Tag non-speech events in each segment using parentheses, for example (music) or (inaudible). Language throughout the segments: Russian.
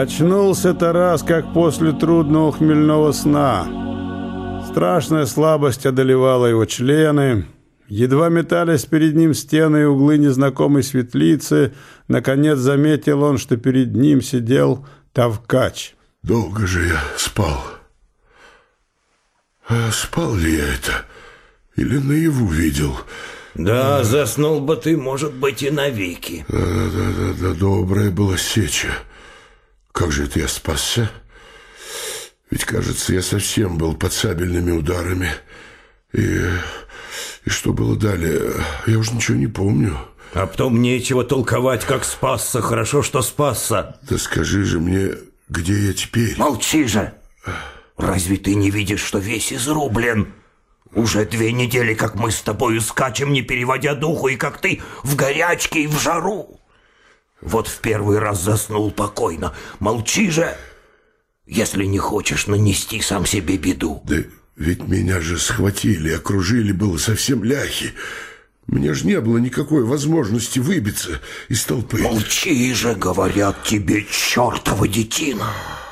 Очнулся Тарас, как после трудного хмельного сна. Страшная слабость одолевала его члены. Едва метались перед ним стены и углы незнакомой светлицы. Наконец заметил он, что перед ним сидел Тавкач. «Долго же я спал. А спал ли я это? Или наяву видел?» Да, заснул бы ты, может быть, и навеки. Да, да, да, да, да, добрая была сеча. Как же это я спасся? Ведь, кажется, я совсем был под сабельными ударами. И, и что было далее, я уже ничего не помню. А потом нечего толковать, как спасся. Хорошо, что спасся. Да скажи же мне, где я теперь? Молчи же! Разве ты не видишь, что весь изрублен? Уже две недели, как мы с тобою скачем, не переводя духу, и как ты в горячке и в жару. Вот в первый раз заснул покойно. Молчи же, если не хочешь нанести сам себе беду. Да ведь меня же схватили, окружили, было совсем ляхи. Мне же не было никакой возможности выбиться из толпы. Молчи же, говорят тебе, чертова детина.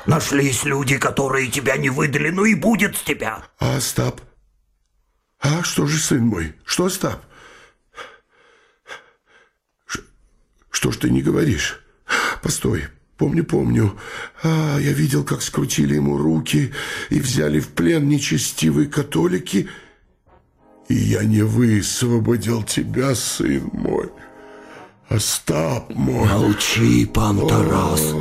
Нашлись люди, которые тебя не выдали, ну и будет с тебя. А Остап? А что же, сын мой, что Остап? Что ж ты не говоришь? Постой, помню, помню. А, я видел, как скрутили ему руки и взяли в плен нечестивые католики. И я не высвободил тебя, сын мой. Остап мой. Молчи, пан Тарас.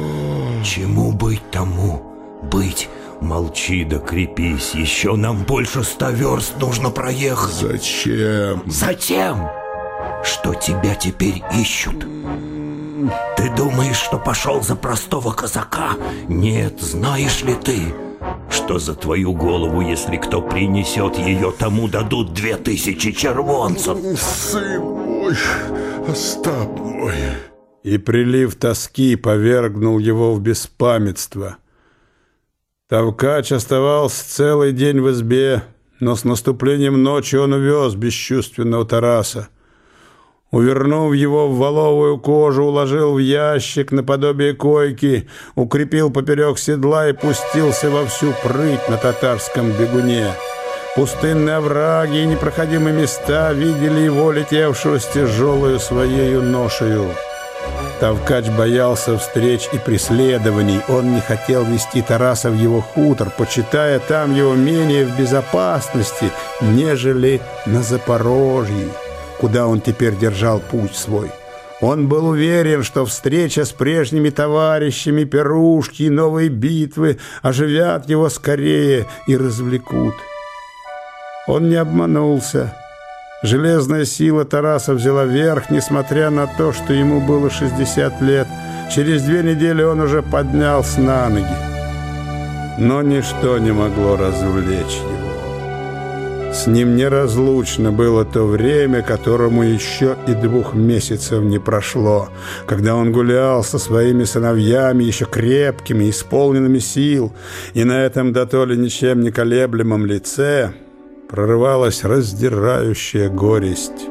Чему быть тому? Быть. Молчи да крепись. Еще нам больше ста верст нужно проехать. Зачем? Затем, что тебя теперь ищут. Ты думаешь, что пошел за простого казака? Нет, знаешь ли ты, что за твою голову, если кто принесет ее, тому дадут две тысячи червонцев? Сын мой, Остап мой. И прилив тоски повергнул его в беспамятство. Тавкач оставался целый день в избе, но с наступлением ночи он увез бесчувственного Тараса. Увернув его в воловую кожу, уложил в ящик наподобие койки, укрепил поперек седла и пустился во всю прыть на татарском бегуне. Пустынные овраги и непроходимые места видели его, летевшего с тяжелую своею ношею. Тавкач боялся встреч и преследований. Он не хотел вести Тараса в его хутор, почитая там его менее в безопасности, нежели на Запорожье куда он теперь держал путь свой. Он был уверен, что встреча с прежними товарищами, пирушки и новые битвы оживят его скорее и развлекут. Он не обманулся. Железная сила Тараса взяла верх, несмотря на то, что ему было 60 лет. Через две недели он уже поднялся на ноги. Но ничто не могло развлечь его. С ним неразлучно было то время, которому еще и двух месяцев не прошло, когда он гулял со своими сыновьями, еще крепкими, исполненными сил, и на этом дотоле ничем не колеблемом лице прорывалась раздирающая горесть.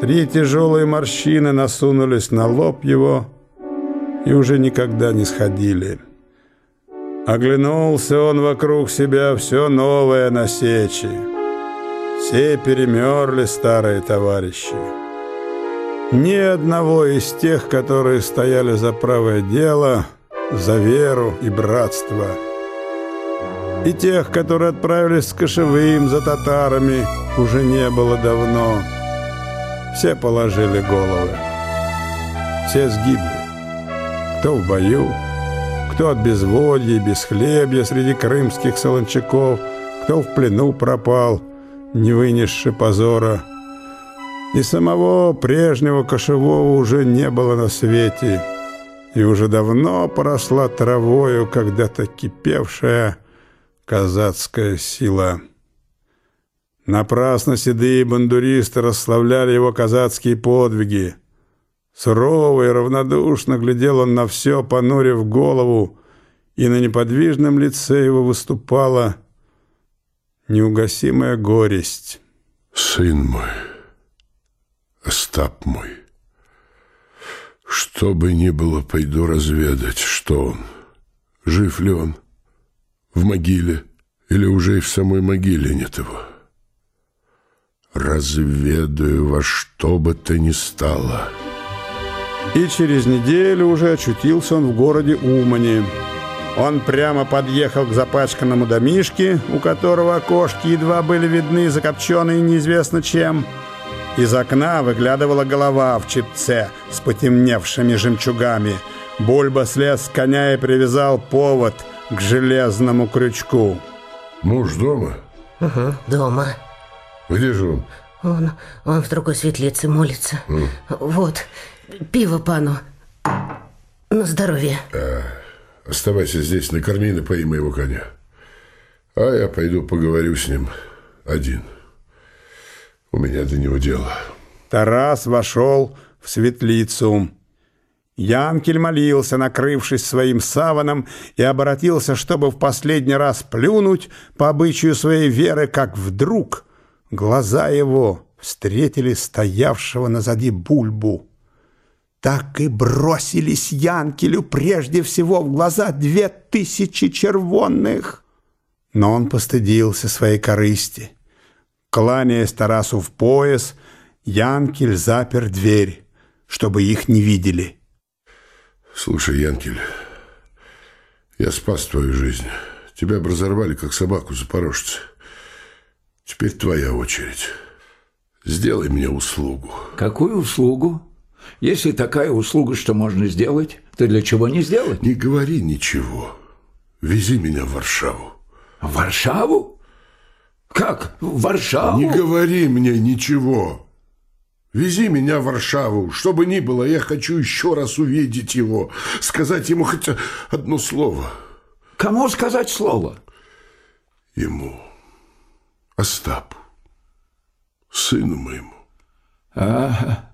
Три тяжелые морщины насунулись на лоб его и уже никогда не сходили. Оглянулся он вокруг себя все новое на сечи. Все перемерли старые товарищи. Ни одного из тех, которые стояли за правое дело, за веру и братство. И тех, которые отправились с кошевым за татарами, уже не было давно. Все положили головы. Все сгибли. Кто в бою, кто от безводья и бесхлебья среди крымских солончаков, кто в плену пропал – не вынесши позора. И самого прежнего кошевого уже не было на свете, и уже давно поросла травою когда-то кипевшая казацкая сила. Напрасно седые бандуристы расславляли его казацкие подвиги. Сурово и равнодушно глядел он на все, понурив голову, и на неподвижном лице его выступала неугасимая горесть. Сын мой, Остап мой, что бы ни было, пойду разведать, что он, Жив ли он? В могиле? Или уже и в самой могиле нет его? Разведаю во что бы то ни стало. И через неделю уже очутился он в городе Умани. Он прямо подъехал к запачканному домишке, у которого окошки едва были видны, закопченные неизвестно чем. Из окна выглядывала голова в чепце с потемневшими жемчугами. Бульба слез с коня и привязал повод к железному крючку. Муж дома? Угу, дома. Где же он? Он, он в другой светлице молится. Mm. Вот, пиво пану. На здоровье. А, оставайся здесь, накорми и напои моего коня. А я пойду поговорю с ним один. У меня до него дело. Тарас вошел в светлицу. Янкель молился, накрывшись своим саваном, и обратился, чтобы в последний раз плюнуть по обычаю своей веры, как вдруг глаза его встретили стоявшего назади бульбу. Так и бросились Янкелю прежде всего в глаза две тысячи червонных. Но он постыдился своей корысти. Кланяясь Тарасу в пояс, Янкель запер дверь, чтобы их не видели. Слушай, Янкель, я спас твою жизнь. Тебя бы разорвали, как собаку запорожца. Теперь твоя очередь. Сделай мне услугу. Какую услугу? Если такая услуга, что можно сделать, то для чего не сделать? Не говори ничего. Вези меня в Варшаву. В Варшаву? Как? В Варшаву? Не говори мне ничего. Вези меня в Варшаву, что бы ни было, я хочу еще раз увидеть его, сказать ему хоть одно слово. Кому сказать слово? Ему, Остапу, сыну моему. А,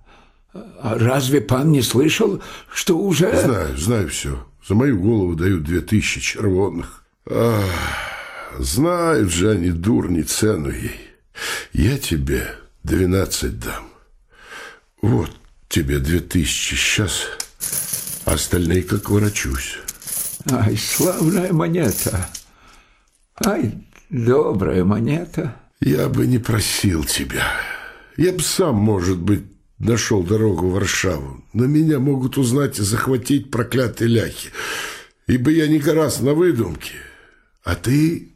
а разве пан не слышал, что уже... Знаю, знаю все. За мою голову дают две тысячи червонных. Ах, знают же они, дурни, цену ей. Я тебе двенадцать дам. Вот тебе две тысячи сейчас, остальные как ворочусь. Ай, славная монета. Ай, добрая монета. Я бы не просил тебя. Я бы сам, может быть, нашел дорогу в Варшаву. Но меня могут узнать и захватить проклятые ляхи. Ибо я не гораздо на выдумке. А ты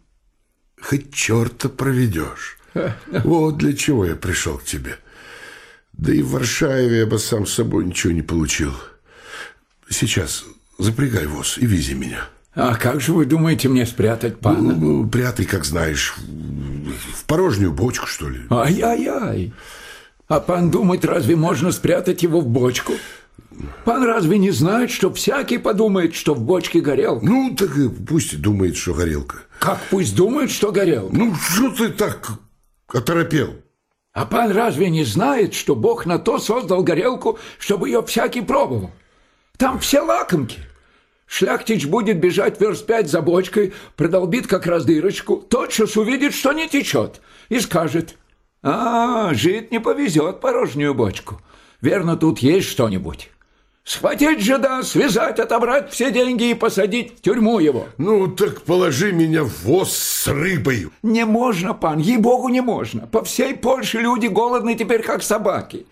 хоть черта проведешь. Вот для чего я пришел к тебе. — да и в Варшаве я бы сам с собой ничего не получил. Сейчас запрягай воз и вези меня. А как же вы думаете мне спрятать пана? Ну, ну прятай, как знаешь, в порожнюю бочку, что ли. Ай-яй-яй. А пан думает, разве можно спрятать его в бочку? Пан разве не знает, что всякий подумает, что в бочке горел? Ну, так и пусть думает, что горелка. Как пусть думает, что горел? Ну, что ты так оторопел? А пан разве не знает, что Бог на то создал горелку, чтобы ее всякий пробовал? Там все лакомки. Шляхтич будет бежать верст пять за бочкой, продолбит как раз дырочку, тотчас увидит, что не течет, и скажет, «А, жить не повезет порожнюю бочку. Верно, тут есть что-нибудь». Схватить жида, связать, отобрать все деньги и посадить в тюрьму его. Ну, так положи меня в воз с рыбой. Не можно, пан, ей-богу, не можно. По всей Польше люди голодны теперь, как собаки.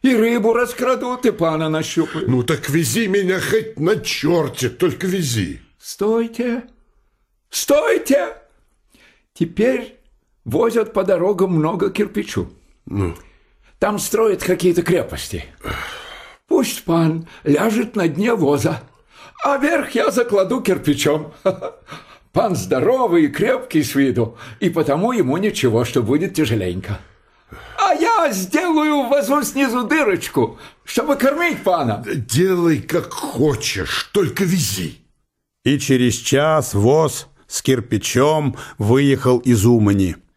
И рыбу раскрадут, и пана нащупают. Ну, так вези меня хоть на черте, только вези. Стойте, стойте! Теперь возят по дорогам много кирпичу. Ну? Там строят какие-то крепости. Пусть пан ляжет на дне воза, а верх я закладу кирпичом. (laughs) Пан здоровый и крепкий с виду, и потому ему ничего, что будет тяжеленько. А я сделаю в вазу снизу дырочку, чтобы кормить пана. Делай, как хочешь, только вези. И через час воз с кирпичом выехал из Умани.